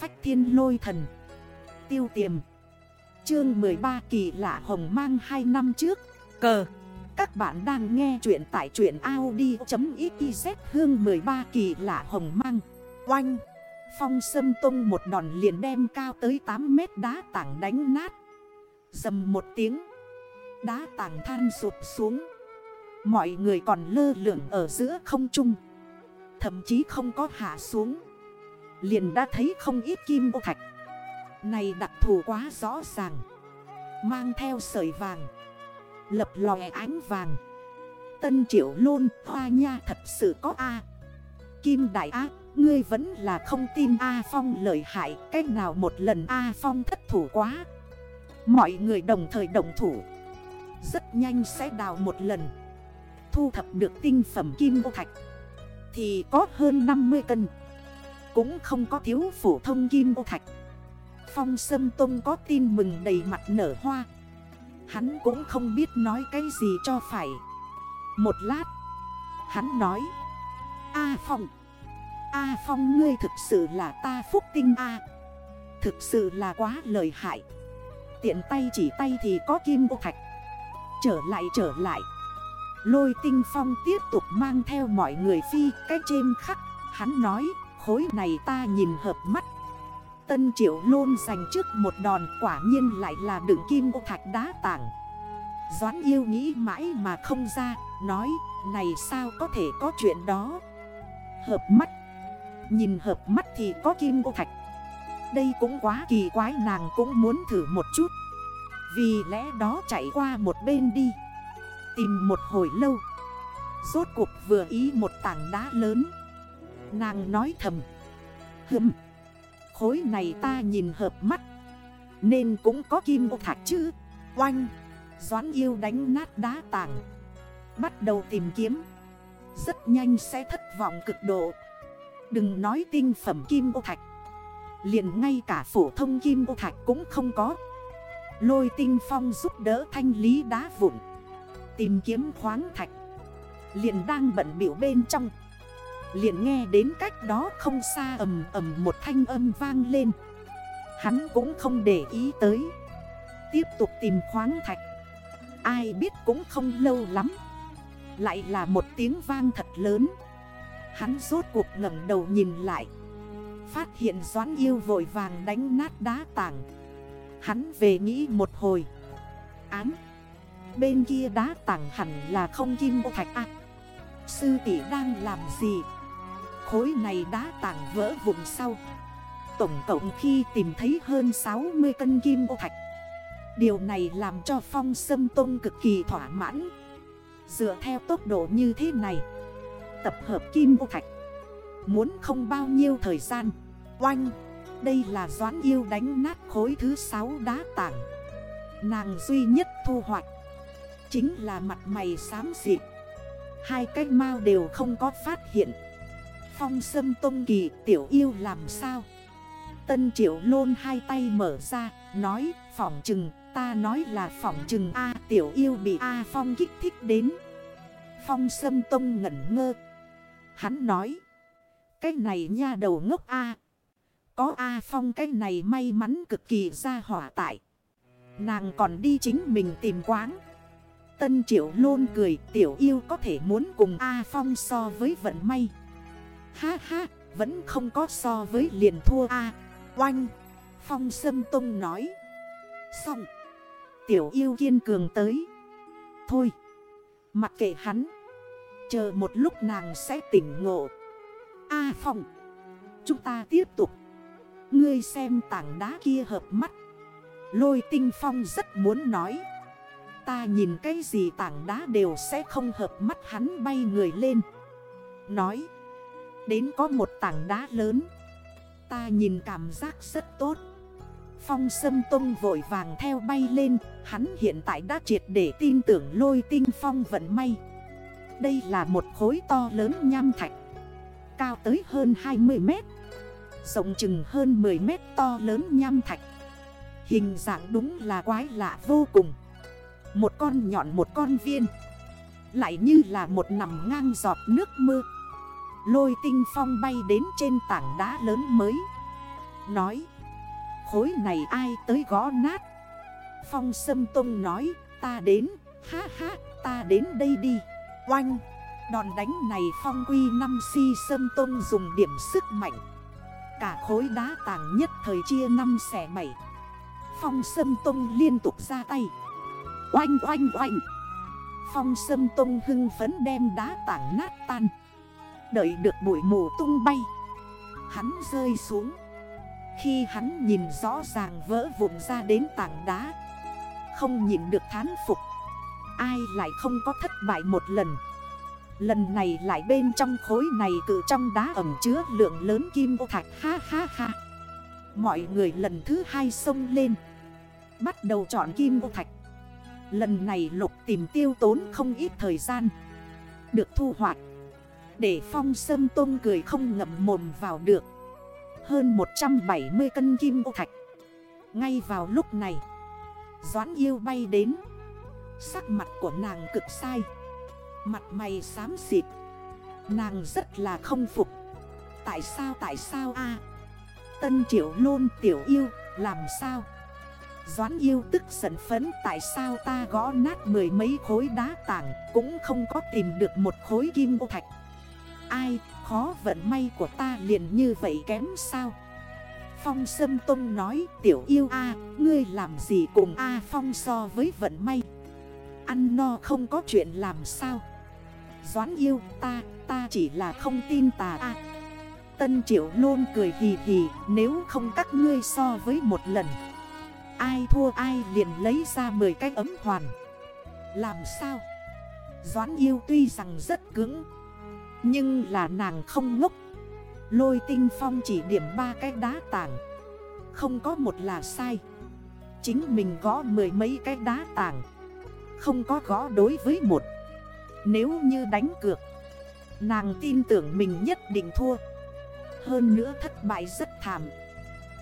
phách thiên lôi thần. Tiêu tiềm. Chương 13 kỳ lạ hồng mang 2 năm trước. Cờ. Các bạn đang nghe chuyện tại truyện Audi.xyz hương 13 kỳ lạ hồng mang. Oanh. Phong sâm tung một đòn liền đem cao tới 8 mét đá tảng đánh nát. Dầm một tiếng. Đá tảng than sụp xuống. Mọi người còn lơ lửng ở giữa không trung. Thậm chí không có hạ xuống. Liền đã thấy không ít kim ô thạch. Này đặc thù quá rõ ràng. Mang theo sợi vàng. Lập lòe ánh vàng. Tân triệu lôn hoa nha thật sự có A. Kim đại A Ngươi vẫn là không tin A Phong lợi hại, Cách nào một lần A Phong thất thủ quá. Mọi người đồng thời đồng thủ. Rất nhanh sẽ đào một lần. Thu thập được tinh phẩm kim ô thạch. Thì có hơn 50 cân. Cũng không có thiếu phổ thông kim ô thạch. Phong Sâm Tông có tin mừng đầy mặt nở hoa. Hắn cũng không biết nói cái gì cho phải. Một lát, Hắn nói, A Phong A Phong ngươi thực sự là ta phúc tinh A. Thực sự là quá lợi hại. Tiện tay chỉ tay thì có kim ô thạch. Trở lại trở lại. Lôi tinh phong tiếp tục mang theo mọi người phi cái chêm khắc. Hắn nói khối này ta nhìn hợp mắt. Tân triệu lôn dành trước một đòn quả nhiên lại là đựng kim ô thạch đá tảng. Doãn yêu nghĩ mãi mà không ra, Nói, này sao có thể có chuyện đó? Hợp mắt. Nhìn hợp mắt thì có kim ô thạch. Đây cũng quá kỳ quái, nàng cũng muốn thử một chút. Vì lẽ đó chạy qua một bên đi. Tìm một hồi lâu. Rốt cuộc vừa ý một tảng đá lớn. Nàng nói thầm. Hừm. Khối này ta nhìn hợp mắt. Nên cũng có kim ô thạch chứ. Oanh. Doán yêu đánh nát đá tảng. Bắt đầu tìm kiếm. Rất nhanh sẽ thất vọng cực độ. Đừng nói tinh phẩm kim ô thạch. Liền ngay cả phổ thông kim ô thạch cũng không có. Lôi tinh phong giúp đỡ thanh lý đá vụn. Tìm kiếm khoáng thạch. Liền đang bận biểu bên trong liền nghe đến cách đó không xa ầm ầm một thanh âm vang lên. Hắn cũng không để ý tới. Tiếp tục tìm khoáng thạch. Ai biết cũng không lâu lắm. Lại là một tiếng vang thật lớn. Hắn rốt cuộc ngẩng đầu nhìn lại. Phát hiện Doãn yêu vội vàng đánh nát đá tảng. Hắn về nghĩ một hồi. Án Bên kia đá tảng hẳn là không kim ô thạch à. Sư tỷ đang làm gì? Khối này đá tảng vỡ vụn sau. Tổng cộng khi tìm thấy hơn 60 cân kim ô thạch. Điều này làm cho phong sâm tông cực kỳ thỏa mãn. Dựa theo tốc độ như thế này, Tập hợp kim ô thạch, Muốn không bao nhiêu thời gian. Oanh, Đây là doãn yêu đánh nát khối thứ 6 đá tảng. Nàng duy nhất thu hoạch Chính là mặt mày xám xịt. Hai cái mau đều không có phát hiện. Phong sâm tôn kỳ tiểu yêu làm sao? Tân triệu lôn hai tay mở ra Nói phỏng Trừng, Ta nói là phỏng Trừng A tiểu yêu bị A phong kích thích đến. Phong sâm tông ngẩn ngơ. Hắn nói Cái này nha đầu ngốc A. Có A phong cái này may mắn cực kỳ ra hỏa tại. Nàng còn đi chính mình tìm quán Tân triệu lôn cười tiểu yêu có thể muốn cùng A Phong so với vận may. Ha ha, vẫn không có so với liền thua A. Oanh, Phong Sâm Tông nói. Xong. Tiểu yêu kiên cường tới. Thôi, Mặc kệ hắn. Chờ một lúc nàng sẽ tỉnh ngộ. A Phong, Chúng ta tiếp tục. Ngươi xem tảng đá kia hợp mắt. Lôi tinh phong rất muốn nói. Ta nhìn cái gì tảng đá đều sẽ không hợp mắt, hắn bay người lên. Nói Đến có một tảng đá lớn. Ta nhìn cảm giác rất tốt. Phong sâm tông vội vàng theo bay lên. Hắn hiện tại đã triệt để tin tưởng lôi tinh phong vận may. Đây là một khối to lớn nham thạch. Cao tới hơn 20 mét. Rộng chừng hơn 10 mét to lớn nham thạch. Hình dạng đúng là quái lạ vô cùng. Một con nhọn một con viên. Lại như là một nằm ngang giọt nước mưa. Lôi tinh phong bay đến trên tảng đá lớn mới. Nói, Khối này ai tới gõ nát? Phong Sâm Tông nói, Ta đến, Ha ha, ta đến đây đi. Oanh, Đòn đánh này phong quy năm si Sâm Tông dùng điểm sức mạnh. Cả khối đá tảng nhất thời chia năm xẻ bảy. Phong Sâm Tông liên tục ra tay. Oanh oanh oanh. Phong Sâm Tông hưng phấn đem đá tảng nát tan. Đợi được bụi mù tung bay. Hắn rơi xuống. Khi hắn nhìn rõ ràng vỡ vụn ra đến tảng đá, Không nhìn được thán phục, Ai lại không có thất bại một lần. Lần này lại bên trong khối này cự trong đá ẩm chứa lượng lớn kim ô thạch, ha ha ha. Mọi người lần thứ hai xông lên, Bắt đầu chọn kim ô thạch. Lần này lục tìm tiêu tốn không ít thời gian, Được thu hoạch. Để phong sâm tôn cười không ngậm mồm vào được. Hơn 170 cân kim ô thạch. Ngay vào lúc này, Doãn yêu bay đến. Sắc mặt của nàng cực sai. Mặt mày xám xịt. Nàng rất là không phục. Tại sao tại sao a? Tân triệu lôn tiểu yêu, Làm sao? Doãn yêu tức giận phấn, Tại sao ta gõ nát mười mấy khối đá tảng, Cũng không có tìm được một khối kim ô thạch? Ai, khó vận may của ta liền như vậy kém sao? Phong Sâm Tông nói, tiểu yêu a, Ngươi làm gì cùng A Phong so với vận may? Ăn no không có chuyện làm sao? Doãn yêu, ta ta chỉ là không tin tà a. Tân triệu luôn cười hì hì, Nếu không các ngươi so với một lần, Ai thua ai liền lấy ra 10 cái ấm hoàn. Làm sao? Doãn yêu tuy rằng rất cứng nhưng là nàng không ngốc. Lôi tinh phong chỉ điểm ba cái đá tảng. Không có một là sai. Chính mình gõ mười mấy cái đá tảng. Không có gõ đối với một. Nếu như đánh cược, Nàng tin tưởng mình nhất định thua. Hơn nữa thất bại rất thảm.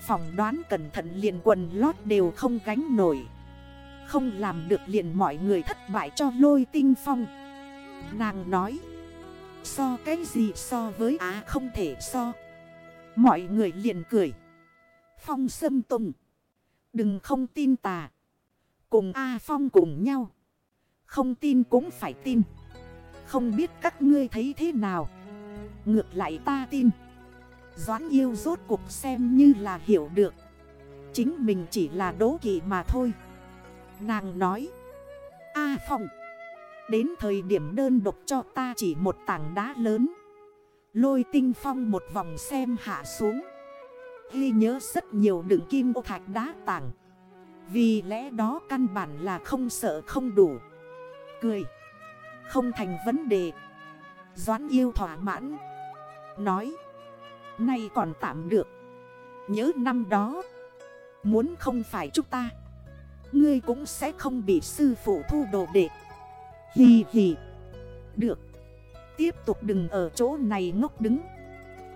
Phòng đoán cẩn thận liền quần lót đều không gánh nổi. Không làm được liền mọi người thất bại cho lôi tinh phong. Nàng nói So cái gì so với á không thể so. Mọi người liền cười. Phong sâm tùng. Đừng không tin tà. Cùng A Phong cùng nhau. Không tin cũng phải tin. Không biết các ngươi thấy thế nào. Ngược lại ta tin. Doãn yêu rốt cuộc xem như là hiểu được. Chính mình chỉ là đố kỵ mà thôi. Nàng nói. A Phong. Đến thời điểm đơn độc cho ta chỉ một tảng đá lớn. Lôi tinh phong một vòng xem hạ xuống. Ghi nhớ rất nhiều đựng kim ô thạch đá tảng. Vì lẽ đó căn bản là không sợ không đủ. Cười. Không thành vấn đề. Doãn yêu thỏa mãn. Nói. Nay còn tạm được. Nhớ năm đó. Muốn không phải chúng ta. Ngươi cũng sẽ không bị sư phụ thu đồ đệ. Hì hì Được. Tiếp tục đừng ở chỗ này ngốc đứng.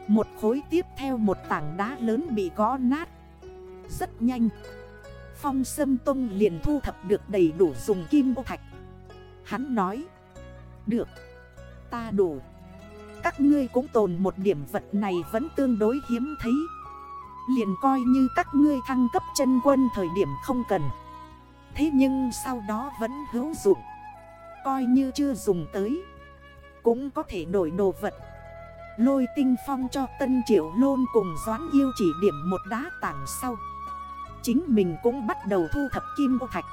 Một khối tiếp theo một tảng đá lớn bị gõ nát. Rất nhanh. Phong Sâm Tông liền thu thập được đầy đủ dùng kim ô thạch. Hắn nói. Được. Ta đủ. Các ngươi cũng tồn một điểm vật này vẫn tương đối hiếm thấy. Liền coi như các ngươi thăng cấp chân quân thời điểm không cần. Thế nhưng sau đó vẫn hữu dụng. Coi như chưa dùng tới. Cũng có thể đổi đồ vật. Lôi tinh phong cho tân triệu lôn cùng doán yêu chỉ điểm một đá tảng sau. Chính mình cũng bắt đầu thu thập kim ô thạch.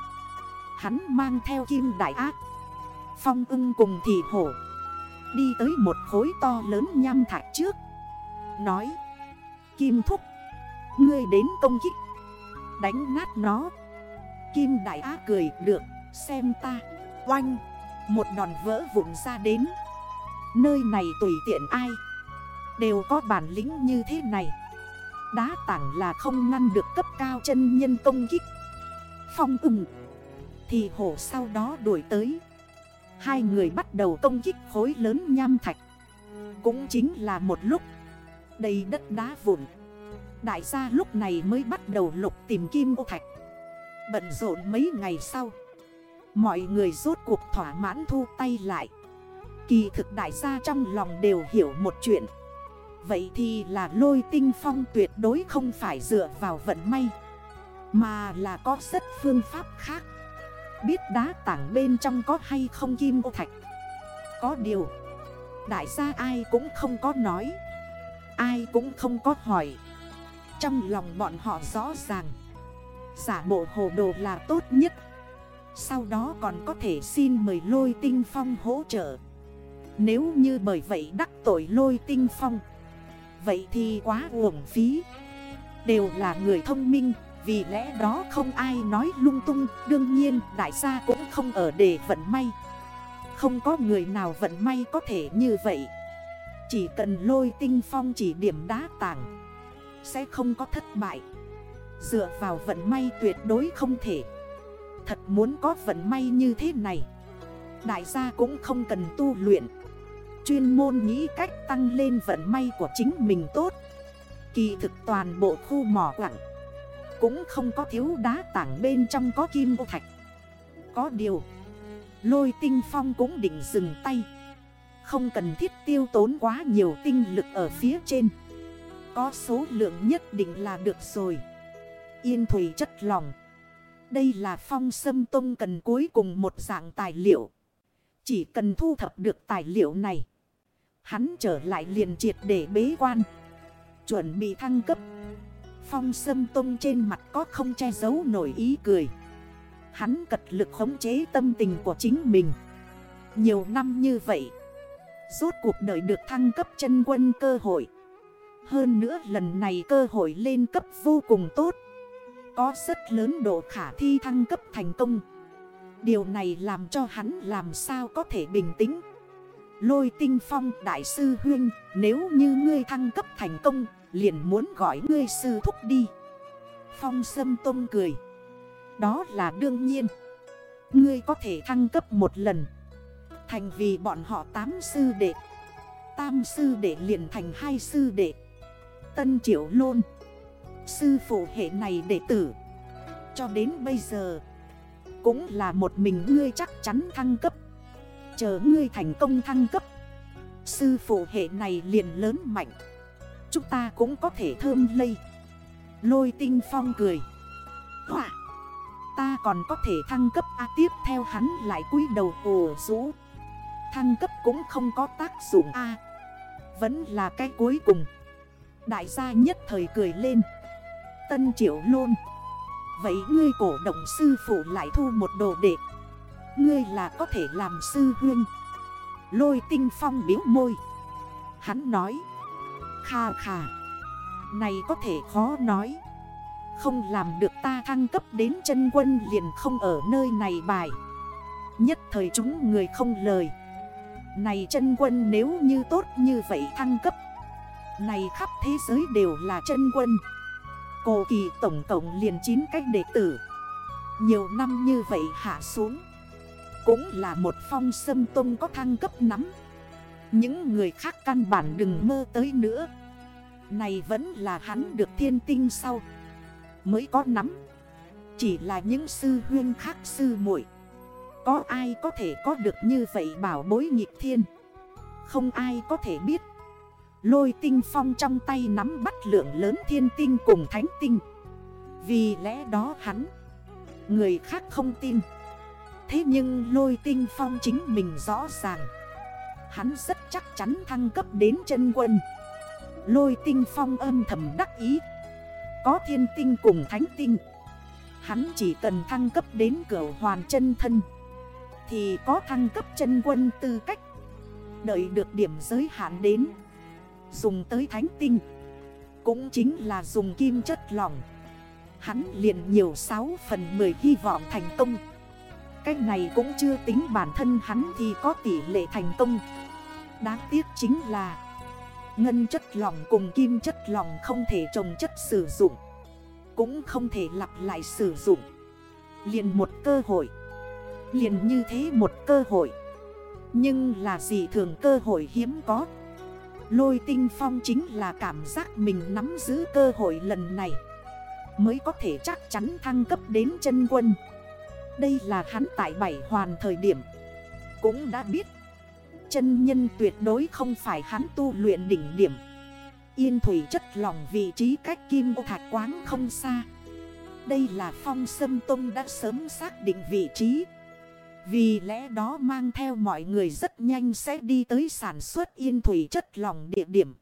Hắn mang theo kim đại ác. Phong ưng cùng thị hổ. Đi tới một khối to lớn nham thạch trước. Nói, Kim thúc, Ngươi đến công kích. Đánh nát nó. Kim đại á cười, được, Xem ta. Oanh! Một đòn vỡ vụn ra đến. Nơi này tùy tiện ai? Đều có bản lĩnh như thế này. Đá tảng là không ngăn được cấp cao chân nhân công kích. Phong ưng. Thì hổ sau đó đuổi tới. Hai người bắt đầu công kích khối lớn nham thạch. Cũng chính là một lúc. Đầy đất đá vụn. Đại gia lúc này mới bắt đầu lục tìm kim ô thạch. Bận rộn mấy ngày sau. Mọi người rốt cuộc thỏa mãn thu tay lại. Kỳ thực đại gia trong lòng đều hiểu một chuyện. Vậy thì là lôi tinh phong tuyệt đối không phải dựa vào vận may, Mà là có rất phương pháp khác. Biết đá tảng bên trong có hay không kim ô thạch? Có điều, Đại gia ai cũng không có nói, Ai cũng không có hỏi. Trong lòng bọn họ rõ ràng, Giả bộ hồ đồ là tốt nhất. Sau đó còn có thể xin mời lôi tinh phong hỗ trợ. Nếu như bởi vậy đắc tội lôi tinh phong, Vậy thì quá uổng phí. Đều là người thông minh, Vì lẽ đó không ai nói lung tung. Đương nhiên, đại gia cũng không ở để vận may. Không có người nào vận may có thể như vậy. Chỉ cần lôi tinh phong chỉ điểm đá tảng, Sẽ không có thất bại. Dựa vào vận may tuyệt đối không thể. Thật muốn có vận may như thế này. Đại gia cũng không cần tu luyện. Chuyên môn nghĩ cách tăng lên vận may của chính mình tốt. Kỳ thực toàn bộ khu mỏ quặng Cũng không có thiếu đá tảng bên trong có kim ô thạch. Có điều, Lôi tinh phong cũng định dừng tay. Không cần thiết tiêu tốn quá nhiều tinh lực ở phía trên. Có số lượng nhất định là được rồi. Yên thủy chất lòng. Đây là phong sâm tông cần cuối cùng một dạng tài liệu. Chỉ cần thu thập được tài liệu này, Hắn trở lại liền triệt để bế quan, Chuẩn bị thăng cấp. Phong sâm tông trên mặt có không che giấu nổi ý cười. Hắn cật lực khống chế tâm tình của chính mình. Nhiều năm như vậy, Rốt cuộc đời được thăng cấp chân quân cơ hội. Hơn nữa lần này cơ hội lên cấp vô cùng tốt. Có rất lớn độ khả thi thăng cấp thành công. Điều này làm cho hắn làm sao có thể bình tĩnh. Lôi tinh phong, đại sư huyên, Nếu như ngươi thăng cấp thành công, Liền muốn gọi ngươi sư thúc đi. Phong sâm tông cười. Đó là đương nhiên. Ngươi có thể thăng cấp một lần. Thành vì bọn họ tám sư đệ. Tam sư đệ liền thành hai sư đệ. Tân triệu lôn. Sư phụ hệ này đệ tử. Cho đến bây giờ, Cũng là một mình ngươi chắc chắn thăng cấp. Chờ ngươi thành công thăng cấp, Sư phụ hệ này liền lớn mạnh. Chúng ta cũng có thể thơm lây. Lôi tinh phong cười. Hỏa Ta còn có thể thăng cấp. A, tiếp theo hắn lại cúi đầu ồ rũ. Thăng cấp cũng không có tác dụng. A, Vẫn là cái cuối cùng. Đại gia nhất thời cười lên. Tân triệu luôn Vậy ngươi cổ động sư phụ lại thu một đồ đệ. Ngươi là có thể làm sư huyên. Lôi tinh phong biếu môi. Hắn nói. Kha kha. Này có thể khó nói. Không làm được ta thăng cấp đến chân quân liền không ở nơi này bài. Nhất thời chúng người không lời. Này chân quân nếu như tốt như vậy thăng cấp. Này khắp thế giới đều là chân quân. Cổ kỳ tổng tổng liền 9 cách đệ tử. Nhiều năm như vậy hạ xuống. Cũng là một phong sâm tông có thăng cấp nắm. Những người khác căn bản đừng mơ tới nữa. Này vẫn là hắn được thiên tinh sau. Mới có nắm. Chỉ là những sư huyên khác sư muội. Có ai có thể có được như vậy bảo bối nghịch thiên? Không ai có thể biết. Lôi tinh phong trong tay nắm bắt lượng lớn thiên tinh cùng thánh tinh. Vì lẽ đó hắn, Người khác không tin. Thế nhưng lôi tinh phong chính mình rõ ràng. Hắn rất chắc chắn thăng cấp đến chân quân. Lôi tinh phong âm thầm đắc ý. Có thiên tinh cùng thánh tinh. Hắn chỉ cần thăng cấp đến cửa hoàn chân thân, Thì có thăng cấp chân quân tư cách. Đợi được điểm giới hạn đến Dùng tới thánh tinh. Cũng chính là dùng kim chất lỏng. Hắn liền nhiều 6 phần 10 hy vọng thành công. Cách này cũng chưa tính bản thân hắn thì có tỷ lệ thành công. Đáng tiếc chính là Ngân chất lỏng cùng kim chất lỏng không thể trồng chất sử dụng. Cũng không thể lặp lại sử dụng. Liền một cơ hội. Liền như thế một cơ hội. Nhưng là gì thường cơ hội hiếm có. Lôi tinh phong chính là cảm giác mình nắm giữ cơ hội lần này. Mới có thể chắc chắn thăng cấp đến chân quân. Đây là hắn tại bảy hoàn thời điểm. Cũng đã biết, Chân nhân tuyệt đối không phải hắn tu luyện đỉnh điểm. Yên thủy chất lòng vị trí cách kim ô thạch quán không xa. Đây là phong sâm tông đã sớm xác định vị trí. Vì lẽ đó mang theo mọi người rất nhanh sẽ đi tới sản xuất yên thủy chất lỏng địa điểm.